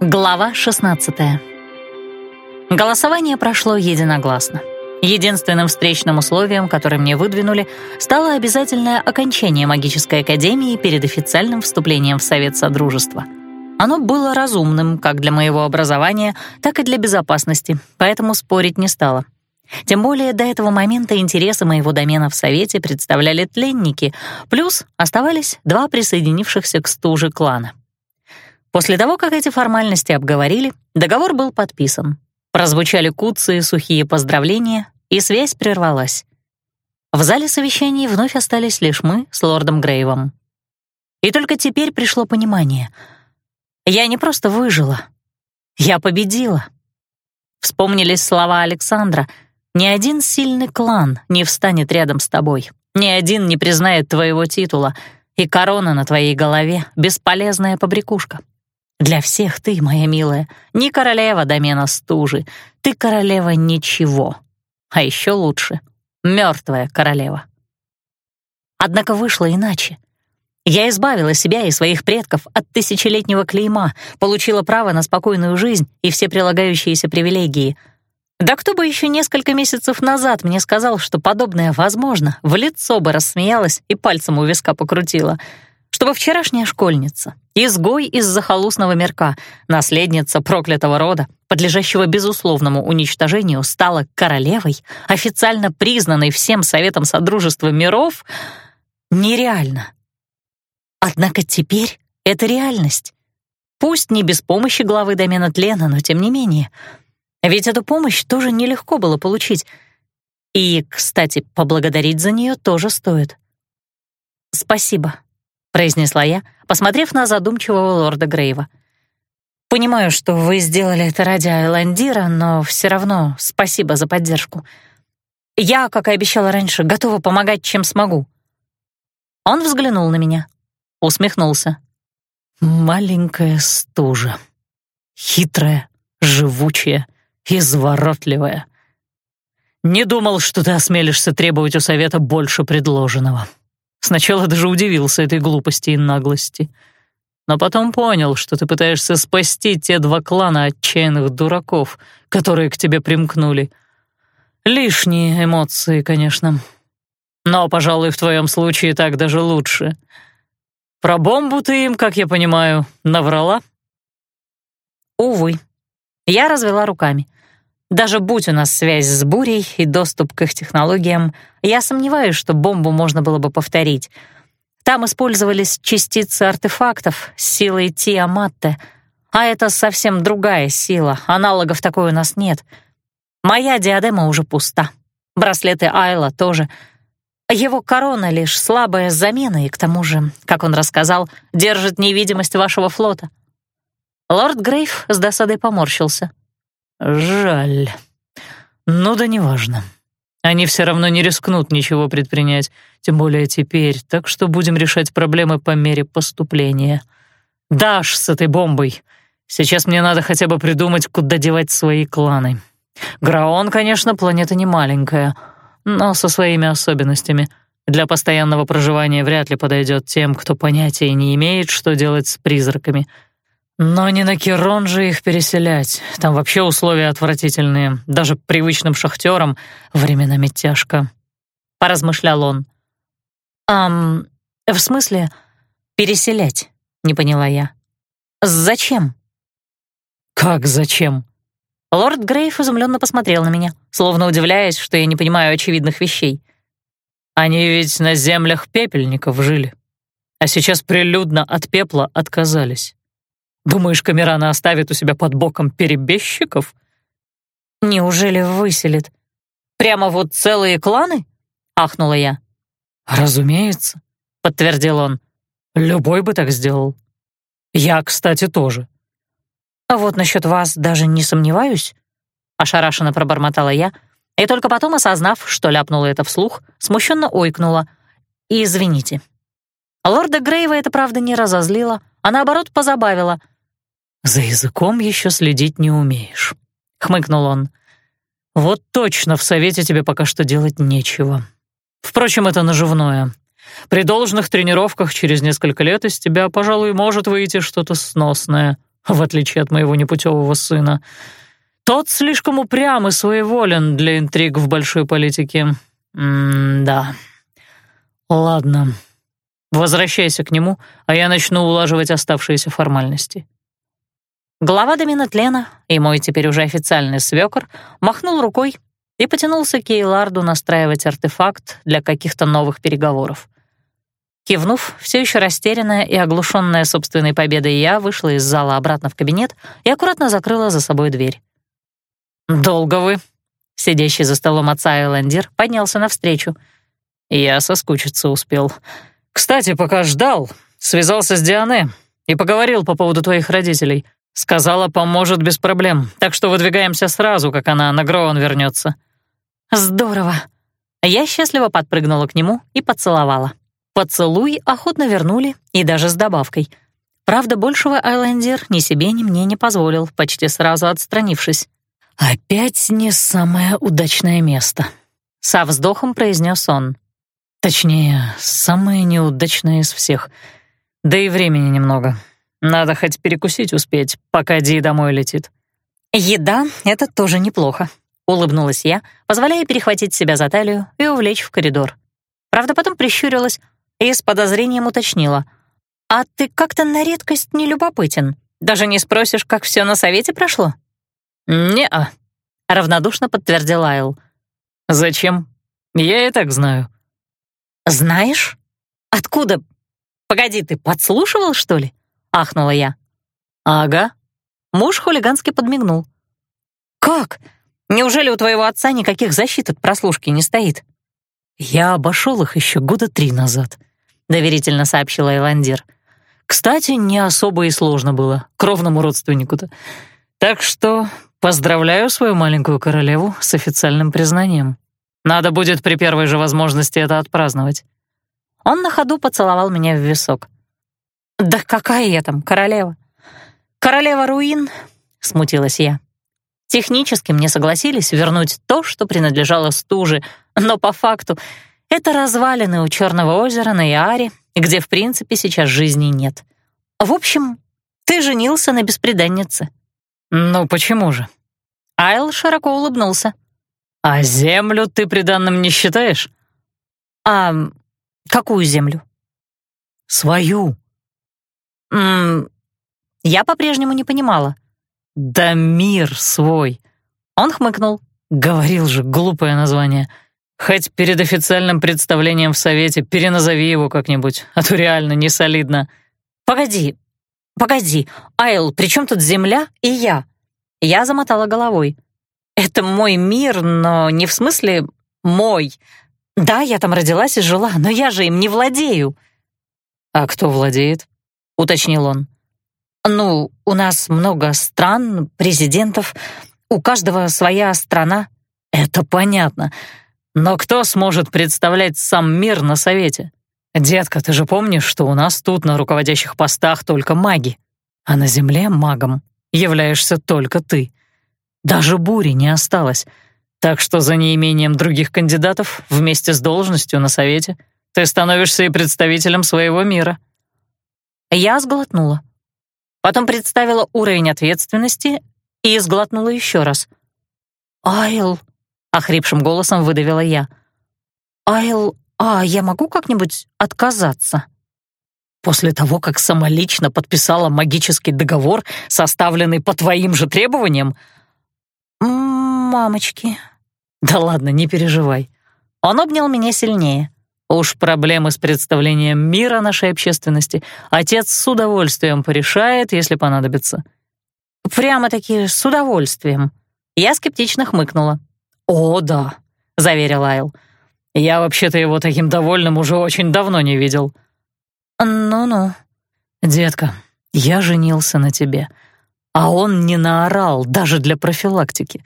Глава 16 Голосование прошло единогласно. Единственным встречным условием, которое мне выдвинули, стало обязательное окончание магической академии перед официальным вступлением в Совет Содружества. Оно было разумным как для моего образования, так и для безопасности, поэтому спорить не стала. Тем более до этого момента интересы моего домена в Совете представляли тленники, плюс оставались два присоединившихся к стуже клана — После того, как эти формальности обговорили, договор был подписан. Прозвучали куцы и сухие поздравления, и связь прервалась. В зале совещаний вновь остались лишь мы с лордом Грейвом. И только теперь пришло понимание. Я не просто выжила, я победила. Вспомнились слова Александра. «Ни один сильный клан не встанет рядом с тобой, ни один не признает твоего титула, и корона на твоей голове — бесполезная побрякушка. Для всех ты, моя милая, не королева домена стужи, ты королева ничего. А еще лучше — мертвая королева. Однако вышло иначе. Я избавила себя и своих предков от тысячелетнего клейма, получила право на спокойную жизнь и все прилагающиеся привилегии. Да кто бы еще несколько месяцев назад мне сказал, что подобное возможно, в лицо бы рассмеялась и пальцем у виска покрутила — чтобы вчерашняя школьница, изгой из захолустного мирка, наследница проклятого рода, подлежащего безусловному уничтожению, стала королевой, официально признанной всем Советом Содружества миров, нереально. Однако теперь это реальность. Пусть не без помощи главы домена Тлена, но тем не менее. Ведь эту помощь тоже нелегко было получить. И, кстати, поблагодарить за нее тоже стоит. Спасибо произнесла я, посмотрев на задумчивого лорда Грейва. «Понимаю, что вы сделали это ради Айландира, но все равно спасибо за поддержку. Я, как и обещала раньше, готова помогать, чем смогу». Он взглянул на меня, усмехнулся. «Маленькая стужа. Хитрая, живучая, изворотливая. Не думал, что ты осмелишься требовать у совета больше предложенного». Сначала даже удивился этой глупости и наглости. Но потом понял, что ты пытаешься спасти те два клана отчаянных дураков, которые к тебе примкнули. Лишние эмоции, конечно. Но, пожалуй, в твоем случае так даже лучше. Про бомбу ты им, как я понимаю, наврала? Увы. Я развела руками. Даже будь у нас связь с бурей и доступ к их технологиям, я сомневаюсь, что бомбу можно было бы повторить. Там использовались частицы артефактов с силой Тиаматте, а это совсем другая сила, аналогов такой у нас нет. Моя диадема уже пуста. Браслеты Айла тоже. Его корона — лишь слабая замена, и к тому же, как он рассказал, держит невидимость вашего флота. Лорд Грейв с досадой поморщился — Жаль. Ну да неважно. Они все равно не рискнут ничего предпринять, тем более теперь, так что будем решать проблемы по мере поступления. Дашь с этой бомбой. Сейчас мне надо хотя бы придумать, куда девать свои кланы. Граон, конечно, планета не маленькая, но со своими особенностями. Для постоянного проживания вряд ли подойдет тем, кто понятия не имеет, что делать с призраками — но не на Кирон же их переселять. Там вообще условия отвратительные. Даже привычным шахтерам временами тяжко. Поразмышлял он. «Ам, в смысле переселять?» — не поняла я. «Зачем?» «Как зачем?» Лорд Грейф изумленно посмотрел на меня, словно удивляясь, что я не понимаю очевидных вещей. «Они ведь на землях пепельников жили, а сейчас прилюдно от пепла отказались. Думаешь, Камерана оставит у себя под боком перебежчиков? Неужели выселит? Прямо вот целые кланы? Ахнула я. Разумеется, подтвердил он. Любой бы так сделал. Я, кстати, тоже. А вот насчет вас даже не сомневаюсь, ошарашенно пробормотала я, и только потом, осознав, что ляпнула это вслух, смущенно ойкнула. «Извините». Лорда Грейва это, правда, не разозлило, а наоборот позабавило — «За языком еще следить не умеешь», — хмыкнул он. «Вот точно в совете тебе пока что делать нечего. Впрочем, это наживное. При должных тренировках через несколько лет из тебя, пожалуй, может выйти что-то сносное. в отличие от моего непутевого сына. Тот слишком упрям и своеволен для интриг в большой политике. М-да. Ладно. Возвращайся к нему, а я начну улаживать оставшиеся формальности. Глава Доминотлена и мой теперь уже официальный свёкор махнул рукой и потянулся к Эйларду настраивать артефакт для каких-то новых переговоров. Кивнув, все еще растерянная и оглушенная собственной победой, я вышла из зала обратно в кабинет и аккуратно закрыла за собой дверь. «Долго вы?» Сидящий за столом отца Эландир поднялся навстречу. «Я соскучиться успел. Кстати, пока ждал, связался с Диане и поговорил по поводу твоих родителей. Сказала, поможет без проблем, так что выдвигаемся сразу, как она на Гроун вернется». «Здорово!» Я счастливо подпрыгнула к нему и поцеловала. Поцелуй охотно вернули и даже с добавкой. Правда, большего Айлендер ни себе, ни мне не позволил, почти сразу отстранившись. «Опять не самое удачное место», — со вздохом произнес он. «Точнее, самое неудачное из всех. Да и времени немного. Надо хоть перекусить успеть, пока Ди домой летит». «Еда — это тоже неплохо», — улыбнулась я, позволяя перехватить себя за талию и увлечь в коридор. Правда, потом прищурилась и с подозрением уточнила. «А ты как-то на редкость не любопытен. Даже не спросишь, как все на совете прошло?» «Не-а», — равнодушно подтвердил Айл. «Зачем? Я и так знаю». «Знаешь? Откуда? Погоди, ты подслушивал, что ли?» — ахнула я. «Ага». Муж хулигански подмигнул. «Как? Неужели у твоего отца никаких защит от прослушки не стоит?» «Я обошел их еще года три назад», — доверительно сообщила Эйландир. «Кстати, не особо и сложно было, кровному родственнику-то. Так что поздравляю свою маленькую королеву с официальным признанием. Надо будет при первой же возможности это отпраздновать». Он на ходу поцеловал меня в висок. «Да какая я там королева?» «Королева руин», — смутилась я. Технически мне согласились вернуть то, что принадлежало стуже, но по факту это развалины у Черного озера на Яаре, где в принципе сейчас жизни нет. В общем, ты женился на беспреданнице. Ну почему же? Айл широко улыбнулся. А землю ты приданным не считаешь? А какую землю? Свою. М я по-прежнему не понимала. Да мир свой. Он хмыкнул. Говорил же, глупое название. Хоть перед официальным представлением в Совете переназови его как-нибудь, а то реально не солидно. Погоди, погоди, Айл, при чем тут Земля и я? Я замотала головой. Это мой мир, но не в смысле мой. Да, я там родилась и жила, но я же им не владею. А кто владеет? Уточнил он. Ну, у нас много стран, президентов, у каждого своя страна. Это понятно. Но кто сможет представлять сам мир на совете? Детка, ты же помнишь, что у нас тут на руководящих постах только маги, а на земле магом являешься только ты. Даже бури не осталось. Так что за неимением других кандидатов вместе с должностью на совете ты становишься и представителем своего мира. Я сглотнула. Потом представила уровень ответственности и сглотнула еще раз. «Айл», — охрипшим голосом выдавила я. «Айл, а я могу как-нибудь отказаться?» «После того, как самолично подписала магический договор, составленный по твоим же требованиям?» «Мамочки». «Да ладно, не переживай». Он обнял меня сильнее. Уж проблемы с представлением мира нашей общественности отец с удовольствием порешает, если понадобится. Прямо-таки с удовольствием. Я скептично хмыкнула. «О, да», — заверил Айл. «Я вообще-то его таким довольным уже очень давно не видел». «Ну-ну». «Детка, я женился на тебе, а он не наорал даже для профилактики.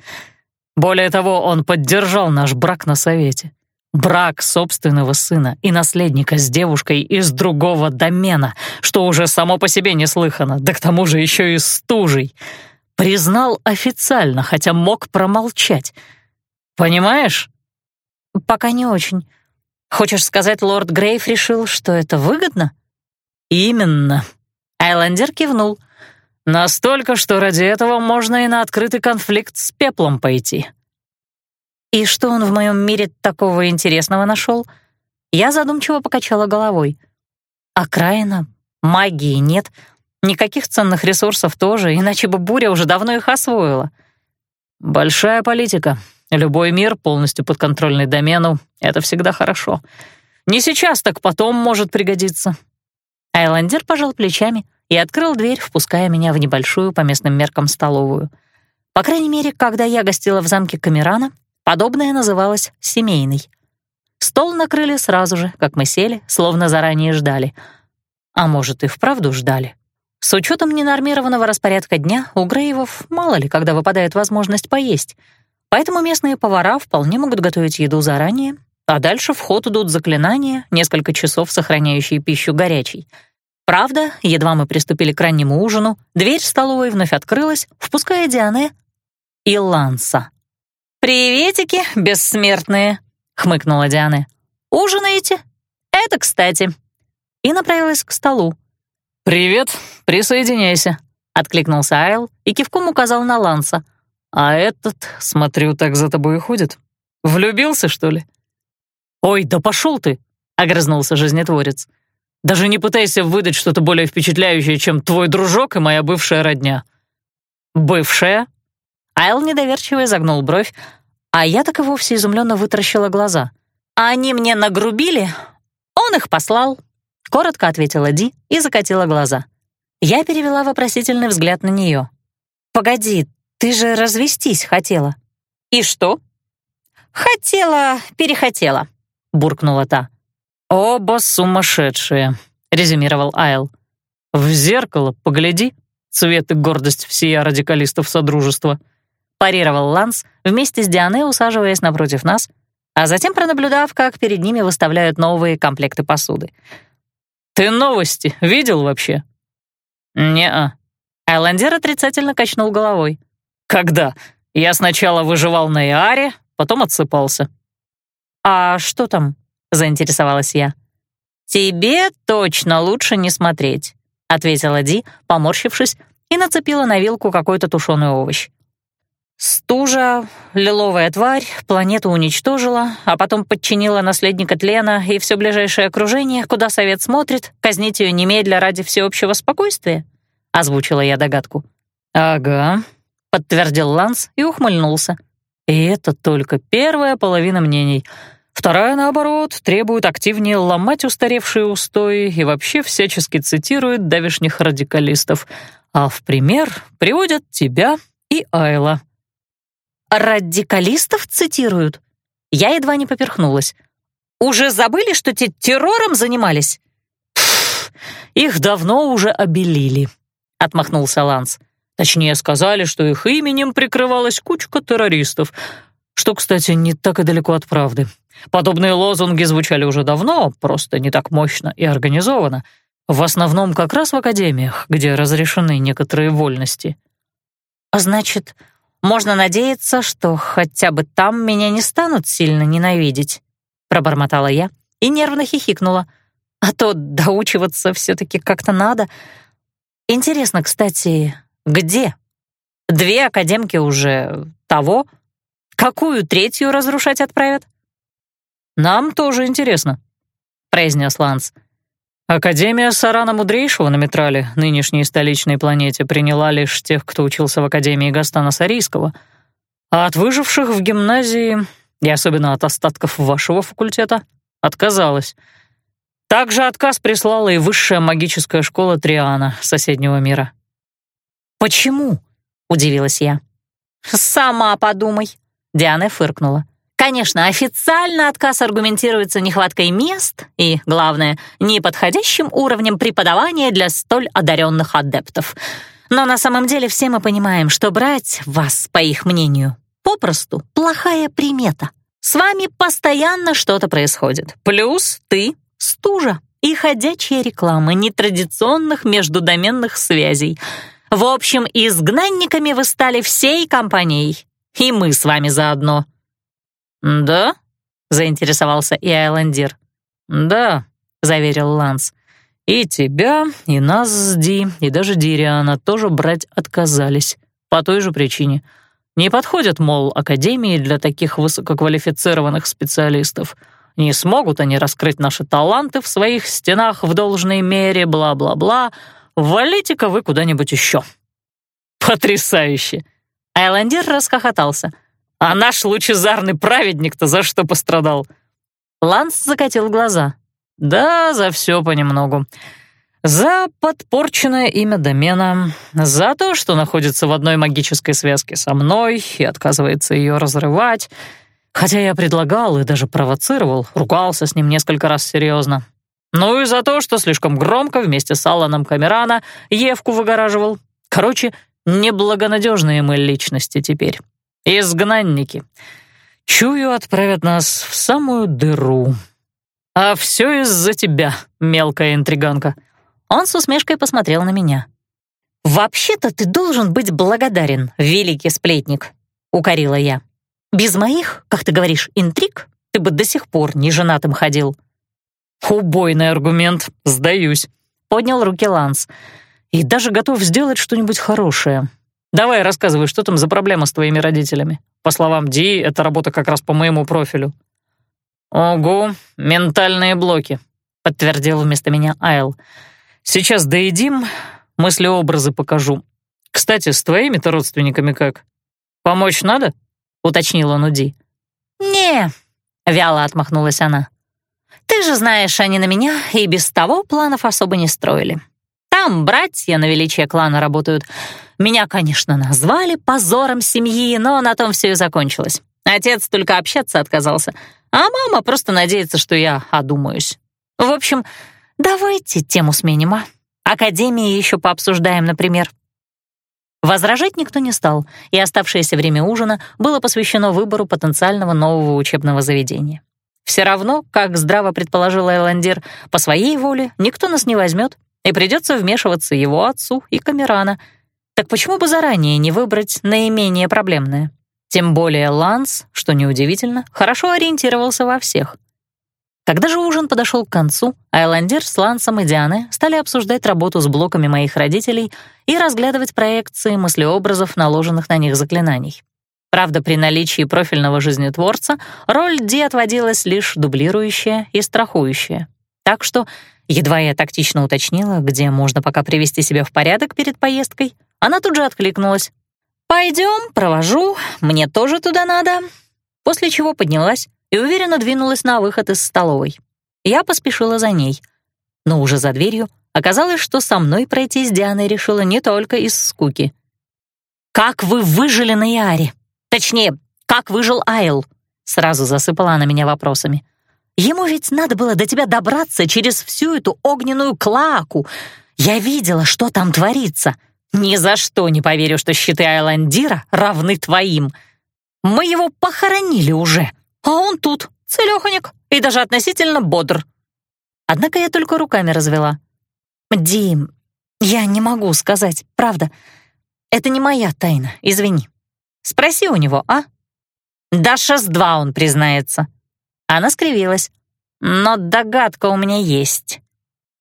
Более того, он поддержал наш брак на совете. Брак собственного сына и наследника с девушкой из другого домена, что уже само по себе неслыханно, да к тому же еще и стужей. Признал официально, хотя мог промолчать. Понимаешь? Пока не очень. Хочешь сказать, лорд Грейв решил, что это выгодно? Именно. Айлендер кивнул. Настолько, что ради этого можно и на открытый конфликт с пеплом пойти. И что он в моем мире такого интересного нашел? Я задумчиво покачала головой. Окраина, магии нет, никаких ценных ресурсов тоже, иначе бы буря уже давно их освоила. Большая политика. Любой мир, полностью подконтрольный домену — это всегда хорошо. Не сейчас, так потом может пригодиться. Айландер пожал плечами и открыл дверь, впуская меня в небольшую по местным меркам столовую. По крайней мере, когда я гостила в замке Камерана, подобное называлось «семейной». Стол накрыли сразу же, как мы сели, словно заранее ждали. А может, и вправду ждали. С учетом ненормированного распорядка дня у Грейвов мало ли, когда выпадает возможность поесть. Поэтому местные повара вполне могут готовить еду заранее, а дальше в ход идут заклинания, несколько часов сохраняющие пищу горячей. Правда, едва мы приступили к раннему ужину, дверь в столовой вновь открылась, впуская Диане и Ланса. «Приветики, бессмертные!» — хмыкнула Диане. «Ужинаете? Это кстати!» И направилась к столу. «Привет, присоединяйся», — откликнулся Айл и кивком указал на Ланса. «А этот, смотрю, так за тобой и ходит. Влюбился, что ли?» «Ой, да пошел ты!» — огрызнулся жизнетворец. «Даже не пытайся выдать что-то более впечатляющее, чем твой дружок и моя бывшая родня». «Бывшая?» Айл недоверчиво изогнул бровь, а я так и вовсе изумленно вытаращила глаза. «Они мне нагрубили, он их послал», — коротко ответила Ди и закатила глаза. Я перевела вопросительный взгляд на нее. «Погоди, ты же развестись хотела». «И что?» «Хотела, перехотела», — буркнула та. «Оба сумасшедшие», — резюмировал Айл. «В зеркало погляди, цвет и гордость всея радикалистов Содружества», — парировал Ланс, вместе с Диане усаживаясь напротив нас, а затем пронаблюдав, как перед ними выставляют новые комплекты посуды. «Ты новости видел вообще?» «Не-а». Айландер отрицательно качнул головой. «Когда? Я сначала выживал на Иаре, потом отсыпался». «А что там?» — заинтересовалась я. «Тебе точно лучше не смотреть», — ответила Ди, поморщившись, и нацепила на вилку какой-то тушеный овощ. Стужа, лиловая тварь, планету уничтожила, а потом подчинила наследника тлена и все ближайшее окружение, куда совет смотрит, казнить ее немедля ради всеобщего спокойствия? Озвучила я догадку. «Ага», — подтвердил Ланс и ухмыльнулся. И это только первая половина мнений. Вторая, наоборот, требует активнее ломать устаревшие устои и вообще всячески цитирует давешних радикалистов, а в пример приводят тебя и Айла. «Радикалистов цитируют?» Я едва не поперхнулась. «Уже забыли, что те террором занимались?» Пфф, «Их давно уже обелили», — отмахнулся Ланс. Точнее, сказали, что их именем прикрывалась кучка террористов, что, кстати, не так и далеко от правды. Подобные лозунги звучали уже давно, просто не так мощно и организованно. В основном как раз в академиях, где разрешены некоторые вольности. «А значит, можно надеяться, что хотя бы там меня не станут сильно ненавидеть», пробормотала я и нервно хихикнула. «А то доучиваться все-таки как-то надо. Интересно, кстати, где? Две академки уже того. Какую третью разрушать отправят? Нам тоже интересно, произнес Ланс. Академия Сарана Мудрейшего на Метрале, нынешней столичной планете, приняла лишь тех, кто учился в Академии Гастана Сарийского, а от выживших в гимназии, и особенно от остатков вашего факультета, отказалась. Также отказ прислала и высшая магическая школа Триана соседнего мира. «Почему?» — удивилась я. «Сама подумай», — Диана фыркнула. Конечно, официально отказ аргументируется нехваткой мест и, главное, неподходящим уровнем преподавания для столь одаренных адептов. Но на самом деле все мы понимаем, что брать вас, по их мнению, попросту плохая примета. С вами постоянно что-то происходит. Плюс ты — стужа и ходячая реклама нетрадиционных междудоменных связей — в общем, изгнанниками вы стали всей компанией. И мы с вами заодно». «Да?» — заинтересовался и Айлендир. «Да», — заверил Ланс. И тебя, и нас с Ди, и даже Дириана тоже брать отказались. По той же причине. Не подходят, мол, академии для таких высококвалифицированных специалистов. Не смогут они раскрыть наши таланты в своих стенах в должной мере, бла-бла-бла. Валите-ка вы куда-нибудь еще. Потрясающе! Айландир расхохотался. А наш лучезарный праведник-то за что пострадал? Ланс закатил глаза. Да, за все понемногу. За подпорченное имя домена, за то, что находится в одной магической связке со мной и отказывается ее разрывать, хотя я предлагал и даже провоцировал, ругался с ним несколько раз серьезно. Ну и за то, что слишком громко вместе с Алланом Камерана Евку выгораживал. Короче, неблагонадежные мы личности теперь. Изгнанники. Чую, отправят нас в самую дыру. А все из-за тебя, мелкая интриганка. Он с усмешкой посмотрел на меня. «Вообще-то ты должен быть благодарен, великий сплетник», — укорила я. «Без моих, как ты говоришь, интриг ты бы до сих пор не женатым ходил». «Убойный аргумент, сдаюсь», — поднял руки Ланс. «И даже готов сделать что-нибудь хорошее. Давай рассказывай, что там за проблема с твоими родителями. По словам Ди, эта работа как раз по моему профилю». «Ого, ментальные блоки», — подтвердил вместо меня Айл. «Сейчас доедим, мыслеобразы покажу. Кстати, с твоими-то родственниками как? Помочь надо?» — уточнил он у Ди. «Не», — вяло отмахнулась она. «Ты же знаешь, они на меня и без того планов особо не строили. Там братья на величие клана работают. Меня, конечно, назвали позором семьи, но на том все и закончилось. Отец только общаться отказался, а мама просто надеется, что я одумаюсь. В общем, давайте тему сменим, а? Академии еще пообсуждаем, например. Возражать никто не стал, и оставшееся время ужина было посвящено выбору потенциального нового учебного заведения. Все равно, как здраво предположил Эйландир, по своей воле никто нас не возьмет, и придется вмешиваться его отцу и Камерана. Так почему бы заранее не выбрать наименее проблемное? Тем более Ланс, что неудивительно, хорошо ориентировался во всех. Когда же ужин подошел к концу, Айландер с Лансом и Дианой стали обсуждать работу с блоками моих родителей и разглядывать проекции мыслеобразов, наложенных на них заклинаний. Правда, при наличии профильного жизнетворца роль Ди отводилась лишь дублирующая и страхующая. Так что, едва я тактично уточнила, где можно пока привести себя в порядок перед поездкой, она тут же откликнулась. «Пойдем, провожу, мне тоже туда надо». После чего поднялась и уверенно двинулась на выход из столовой. Я поспешила за ней. Но уже за дверью оказалось, что со мной пройти с Дианой решила не только из скуки. «Как вы выжили на Яре? Точнее, как выжил Айл?» Сразу засыпала она меня вопросами. «Ему ведь надо было до тебя добраться через всю эту огненную клаку. Я видела, что там творится». Ни за что не поверю, что щиты Айландира равны твоим. Мы его похоронили уже, а он тут, целёхонек и даже относительно бодр. Однако я только руками развела. Дим, я не могу сказать, правда. Это не моя тайна, извини. Спроси у него, а? Даша с два он признается. Она скривилась. Но догадка у меня есть.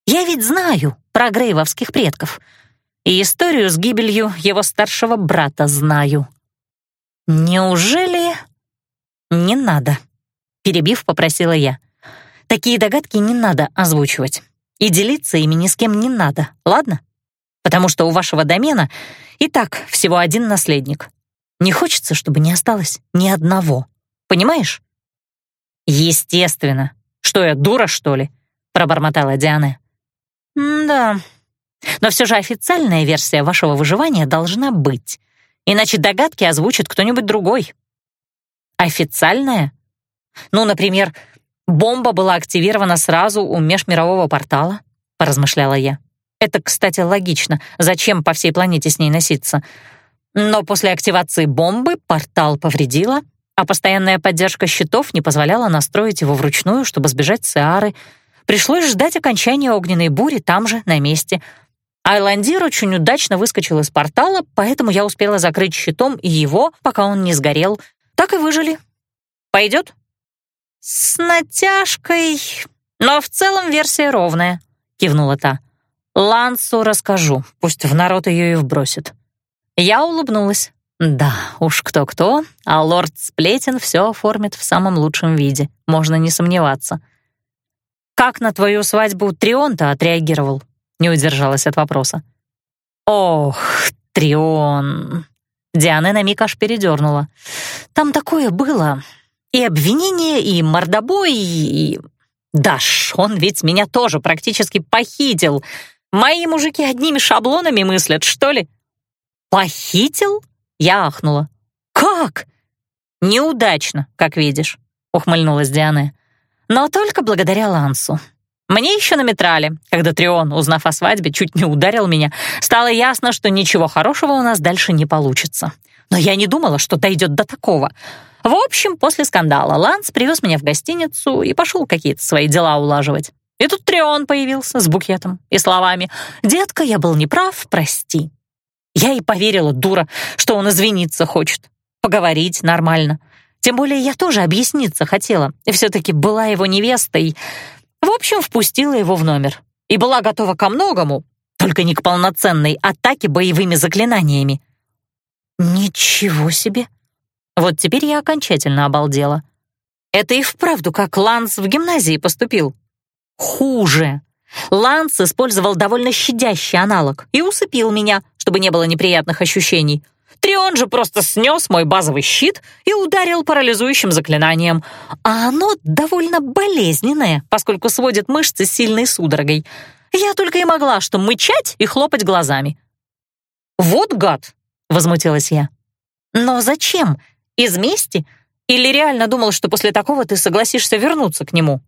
Я ведь знаю про грейвовских предков — и историю с гибелью его старшего брата знаю. Неужели... Не надо. Перебив, попросила я. Такие догадки не надо озвучивать. И делиться ими ни с кем не надо, ладно? Потому что у вашего домена и так всего один наследник. Не хочется, чтобы не осталось ни одного. Понимаешь? Естественно. Что я, дура, что ли? Пробормотала Диана. «Да, но все же официальная версия вашего выживания должна быть, иначе догадки озвучит кто-нибудь другой. Официальная? Ну, например, бомба была активирована сразу у межмирового портала, поразмышляла я. Это, кстати, логично. Зачем по всей планете с ней носиться? Но после активации бомбы портал повредила, а постоянная поддержка щитов не позволяла настроить его вручную, чтобы сбежать с Иары. Пришлось ждать окончания огненной бури там же, на месте — Айландир очень удачно выскочил из портала, поэтому я успела закрыть щитом и его, пока он не сгорел. Так и выжили. Пойдет? С натяжкой, но в целом версия ровная, кивнула та. «Лансу расскажу, пусть в народ ее и вбросит». Я улыбнулась. Да, уж кто-кто, а лорд Сплетен все оформит в самом лучшем виде, можно не сомневаться. «Как на твою свадьбу Трион-то отреагировал?» Не удержалась от вопроса. «Ох, Трион!» Диана на миг аж передернула. «Там такое было. И обвинение, и мордобой, и... Даш, он ведь меня тоже практически похитил. Мои мужики одними шаблонами мыслят, что ли?» «Похитил?» Я ахнула. «Как?» «Неудачно, как видишь», — ухмыльнулась Диана. «Но только благодаря Лансу. Мне еще на метрале, когда Трион, узнав о свадьбе, чуть не ударил меня, стало ясно, что ничего хорошего у нас дальше не получится. Но я не думала, что дойдет до такого. В общем, после скандала Ланс привез меня в гостиницу и пошел какие-то свои дела улаживать. И тут Трион появился с букетом и словами «Детка, я был неправ, прости». Я и поверила, дура, что он извиниться хочет. Поговорить нормально. Тем более я тоже объясниться хотела. И все-таки была его невестой. В общем, впустила его в номер. И была готова ко многому, только не к полноценной атаке боевыми заклинаниями. Ничего себе! Вот теперь я окончательно обалдела. Это и вправду как Ланс в гимназии поступил. Хуже. Ланс использовал довольно щадящий аналог и усыпил меня, чтобы не было неприятных ощущений. Трион же просто снес мой базовый щит и ударил парализующим заклинанием. А оно довольно болезненное, поскольку сводит мышцы сильной судорогой. Я только и могла что мычать и хлопать глазами. «Вот гад!» — возмутилась я. «Но зачем? Из мести? Или реально думал, что после такого ты согласишься вернуться к нему?»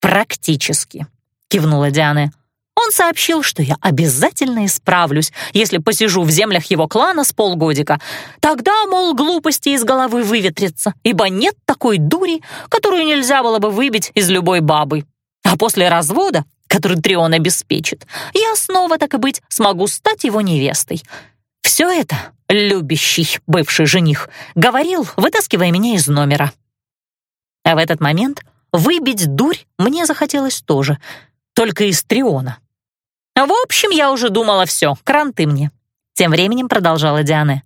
«Практически», — кивнула Диана. Он сообщил, что я обязательно исправлюсь, если посижу в землях его клана с полгодика. Тогда, мол, глупости из головы выветрятся, ибо нет такой дури, которую нельзя было бы выбить из любой бабы. А после развода, который Трион обеспечит, я снова, так и быть, смогу стать его невестой. Все это любящий бывший жених говорил, вытаскивая меня из номера. А в этот момент выбить дурь мне захотелось тоже, только из Триона. В общем, я уже думала все, кранты мне. Тем временем продолжала Диана.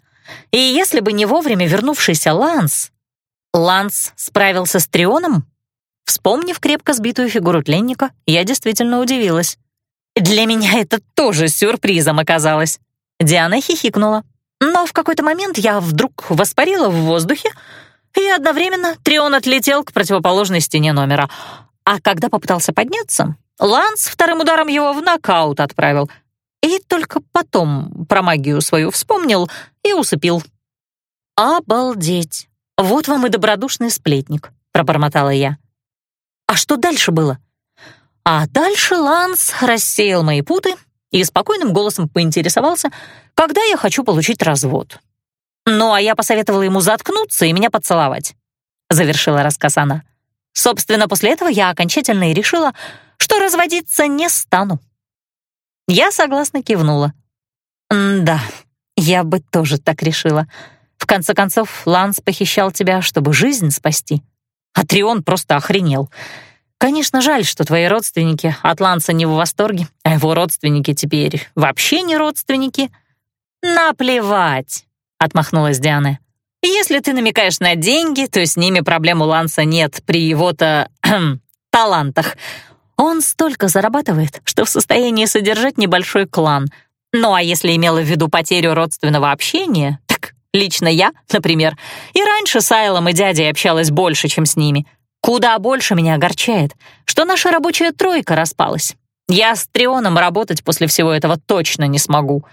И если бы не вовремя вернувшийся Ланс... Ланс справился с Трионом? Вспомнив крепко сбитую фигуру тленника, я действительно удивилась. Для меня это тоже сюрпризом оказалось. Диана хихикнула. Но в какой-то момент я вдруг воспарила в воздухе, и одновременно Трион отлетел к противоположной стене номера. А когда попытался подняться, Ланс вторым ударом его в нокаут отправил. И только потом про магию свою вспомнил и усыпил. «Обалдеть! Вот вам и добродушный сплетник», — пробормотала я. «А что дальше было?» А дальше Ланс рассеял мои путы и спокойным голосом поинтересовался, когда я хочу получить развод. Ну, а я посоветовала ему заткнуться и меня поцеловать. Завершила рассказ она. Собственно, после этого я окончательно и решила, что разводиться не стану. Я согласно кивнула. «Да, я бы тоже так решила. В конце концов, Ланс похищал тебя, чтобы жизнь спасти. А Трион просто охренел. Конечно, жаль, что твои родственники от Ланса не в восторге, а его родственники теперь вообще не родственники. Наплевать, отмахнулась Диана. Если ты намекаешь на деньги, то с ними проблем у Ланса нет при его-то талантах. Он столько зарабатывает, что в состоянии содержать небольшой клан. Ну а если имела в виду потерю родственного общения, так лично я, например, и раньше с Айлом и дядей общалась больше, чем с ними. Куда больше меня огорчает, что наша рабочая тройка распалась. Я с Трионом работать после всего этого точно не смогу.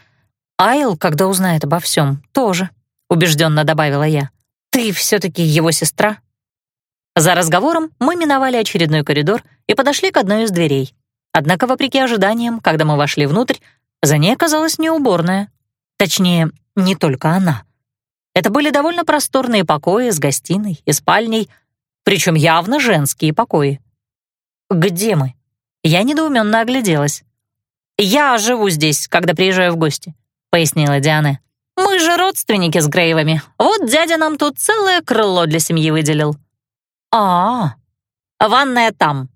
Айл, когда узнает обо всем, тоже, убежденно добавила я. Ты все-таки его сестра, за разговором мы миновали очередной коридор и подошли к одной из дверей. Однако, вопреки ожиданиям, когда мы вошли внутрь, за ней оказалась не уборная. Точнее, не только она. Это были довольно просторные покои с гостиной и спальней, причем явно женские покои. «Где мы?» Я недоуменно огляделась. «Я живу здесь, когда приезжаю в гости», — пояснила Диана. «Мы же родственники с Грейвами. Вот дядя нам тут целое крыло для семьи выделил». А, -а, а ванная там».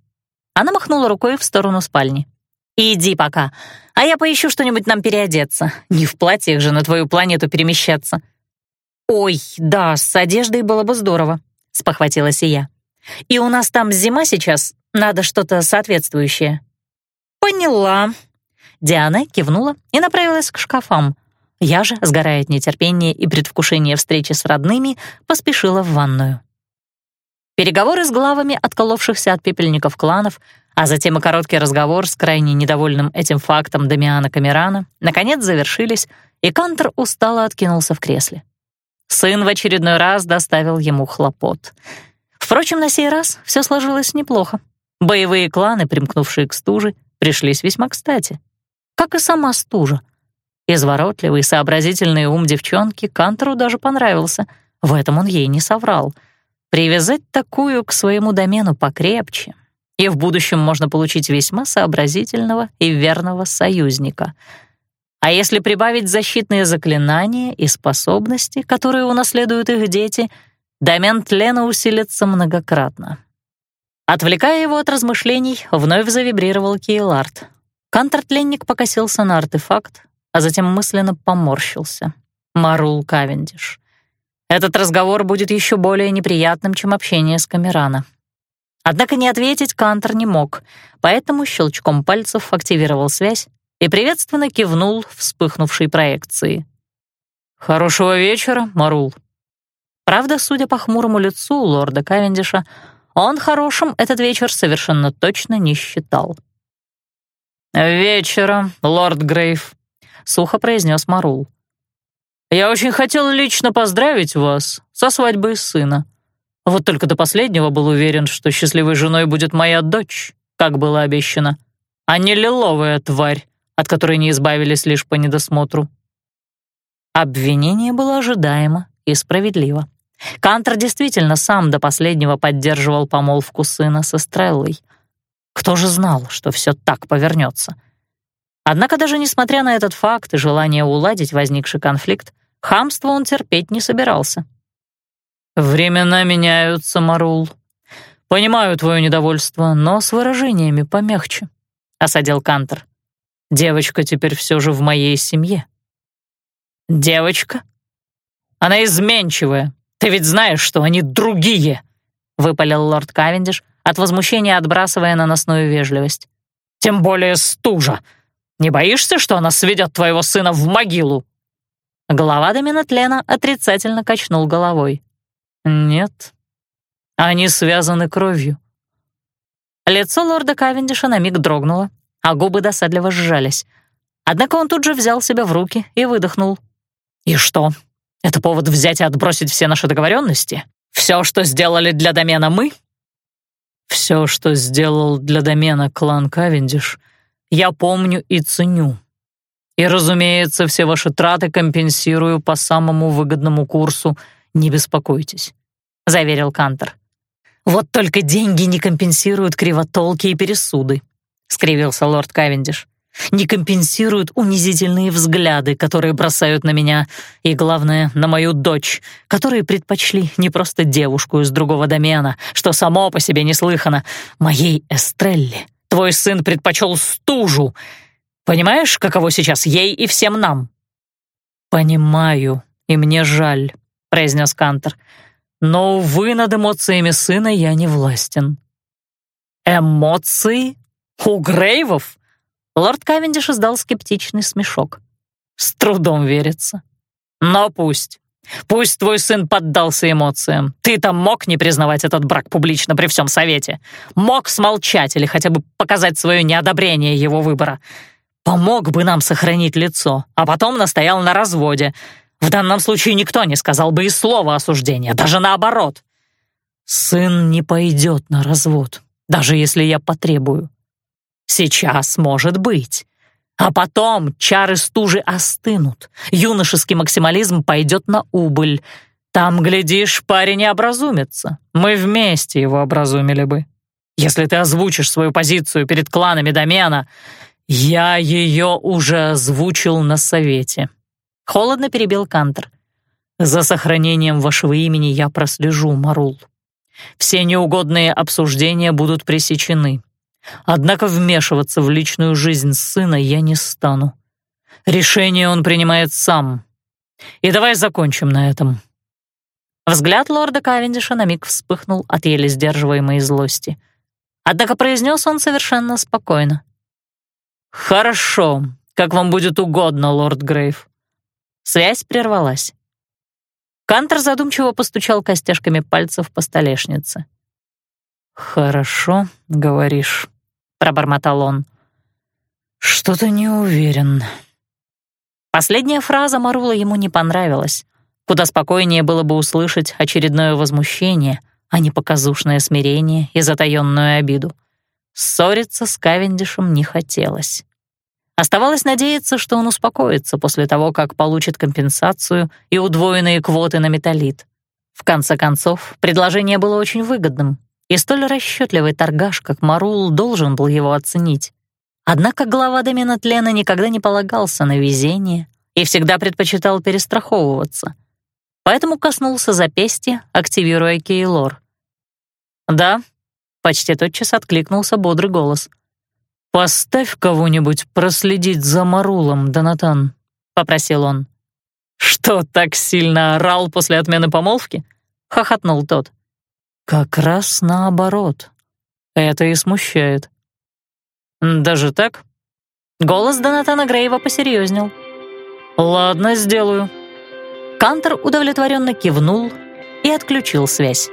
Она махнула рукой в сторону спальни. Иди пока, а я поищу что-нибудь нам переодеться. Не в платьях же на твою планету перемещаться». «Ой, да, с одеждой было бы здорово», — спохватилась и я. «И у нас там зима сейчас, надо что-то соответствующее». «Поняла». Диана кивнула и направилась к шкафам. Я же, сгорая от нетерпения и предвкушения встречи с родными, поспешила в ванную. Переговоры с главами отколовшихся от пепельников кланов, а затем и короткий разговор с крайне недовольным этим фактом Дамиана Камерана наконец завершились, и Кантер устало откинулся в кресле. Сын в очередной раз доставил ему хлопот. Впрочем, на сей раз все сложилось неплохо. Боевые кланы, примкнувшие к стуже, пришлись весьма кстати. Как и сама стужа. Изворотливый, сообразительный ум девчонки Кантору даже понравился. В этом он ей не соврал — Привязать такую к своему домену покрепче, и в будущем можно получить весьма сообразительного и верного союзника. А если прибавить защитные заклинания и способности, которые унаследуют их дети, домен тлена усилится многократно. Отвлекая его от размышлений, вновь завибрировал Кейлард. Кантор-тленник покосился на артефакт, а затем мысленно поморщился. Марул Кавендиш. Этот разговор будет еще более неприятным, чем общение с Камерана. Однако не ответить Кантор не мог, поэтому щелчком пальцев активировал связь и приветственно кивнул вспыхнувшей проекции. «Хорошего вечера, Марул». Правда, судя по хмурому лицу лорда Кавендиша, он хорошим этот вечер совершенно точно не считал. «Вечера, лорд Грейв», — сухо произнес Марул. Я очень хотел лично поздравить вас со свадьбой сына. Вот только до последнего был уверен, что счастливой женой будет моя дочь, как было обещано, а не лиловая тварь, от которой не избавились лишь по недосмотру. Обвинение было ожидаемо и справедливо. Кантер действительно сам до последнего поддерживал помолвку сына со Стреллой. Кто же знал, что все так повернется? Однако даже несмотря на этот факт и желание уладить возникший конфликт, Хамство он терпеть не собирался. «Времена меняются, Марул. Понимаю твое недовольство, но с выражениями помягче», — осадил Кантер. «Девочка теперь все же в моей семье». «Девочка? Она изменчивая. Ты ведь знаешь, что они другие», — выпалил лорд Кавендиш, от возмущения отбрасывая наносную вежливость. «Тем более стужа. Не боишься, что она сведет твоего сына в могилу?» Глава Доминотлена отрицательно качнул головой. «Нет, они связаны кровью». Лицо лорда Кавендиша на миг дрогнуло, а губы досадливо сжались. Однако он тут же взял себя в руки и выдохнул. «И что? Это повод взять и отбросить все наши договоренности? Все, что сделали для домена мы?» «Все, что сделал для домена клан Кавендиш, я помню и ценю», и, разумеется, все ваши траты компенсирую по самому выгодному курсу. Не беспокойтесь», — заверил Кантер. «Вот только деньги не компенсируют кривотолки и пересуды», — скривился лорд Кавендиш. «Не компенсируют унизительные взгляды, которые бросают на меня, и, главное, на мою дочь, которые предпочли не просто девушку из другого домена, что само по себе неслыхано, моей Эстрелли. Твой сын предпочел стужу, Понимаешь, каково сейчас ей и всем нам?» «Понимаю, и мне жаль», — произнес Кантер. «Но, увы, над эмоциями сына я не властен». «Эмоции? У Грейвов?» Лорд Кавендиш издал скептичный смешок. «С трудом верится. Но пусть. Пусть твой сын поддался эмоциям. Ты там мог не признавать этот брак публично при всем совете? Мог смолчать или хотя бы показать свое неодобрение его выбора? Помог бы нам сохранить лицо, а потом настоял на разводе. В данном случае никто не сказал бы и слова осуждения, даже наоборот. Сын не пойдет на развод, даже если я потребую. Сейчас может быть. А потом чары стужи остынут, юношеский максимализм пойдет на убыль. Там, глядишь, парень не образумится. Мы вместе его образумили бы. Если ты озвучишь свою позицию перед кланами домена, «Я ее уже озвучил на совете», — холодно перебил Кантер. «За сохранением вашего имени я прослежу, Марул. Все неугодные обсуждения будут пресечены. Однако вмешиваться в личную жизнь сына я не стану. Решение он принимает сам. И давай закончим на этом». Взгляд лорда Кавендиша на миг вспыхнул от еле сдерживаемой злости. Однако произнес он совершенно спокойно. «Хорошо, как вам будет угодно, лорд Грейв». Связь прервалась. Кантер задумчиво постучал костяшками пальцев по столешнице. «Хорошо, говоришь», — пробормотал он. «Что-то не уверен». Последняя фраза Марула ему не понравилась. Куда спокойнее было бы услышать очередное возмущение, а не показушное смирение и затаённую обиду. Ссориться с Кавендишем не хотелось. Оставалось надеяться, что он успокоится после того, как получит компенсацию и удвоенные квоты на металлит. В конце концов, предложение было очень выгодным, и столь расчетливый торгаш, как Марул, должен был его оценить. Однако глава домена тлена никогда не полагался на везение и всегда предпочитал перестраховываться. Поэтому коснулся запястья, активируя Кейлор. «Да», — почти тотчас откликнулся бодрый голос — «Поставь кого-нибудь проследить за Марулом, Донатан», — попросил он. «Что, так сильно орал после отмены помолвки?» — хохотнул тот. «Как раз наоборот. Это и смущает». «Даже так?» Голос Донатана Грейва посерьезнел. «Ладно, сделаю». Кантор удовлетворенно кивнул и отключил связь.